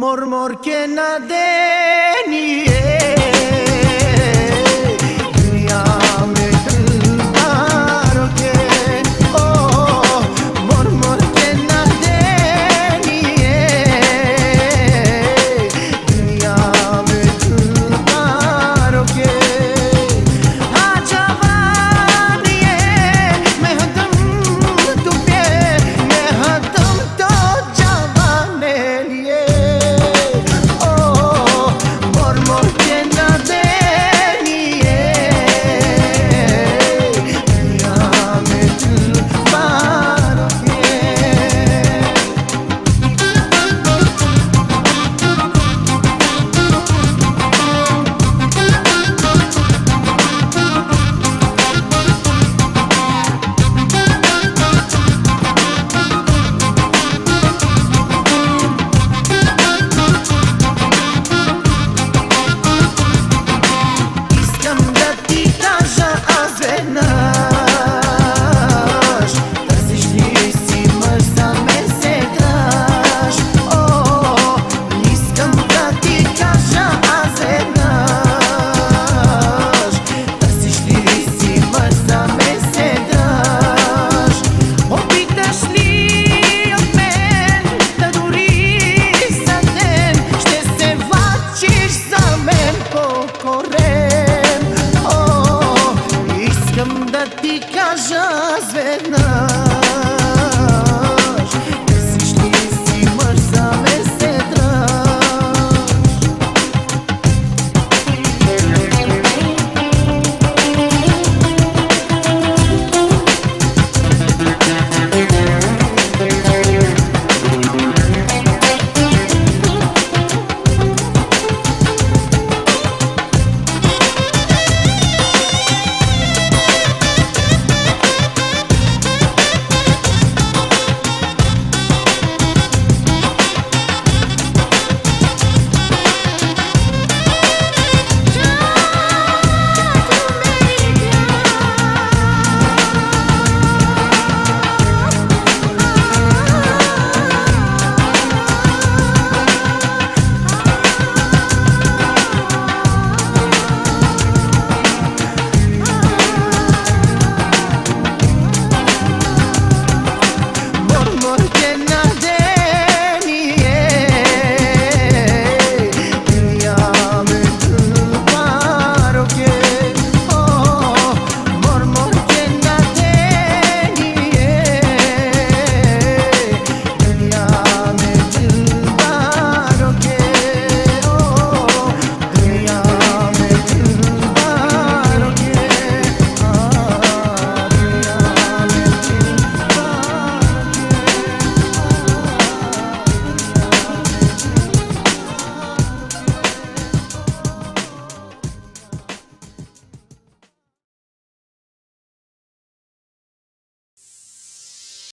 Mormor que nadie Zvezda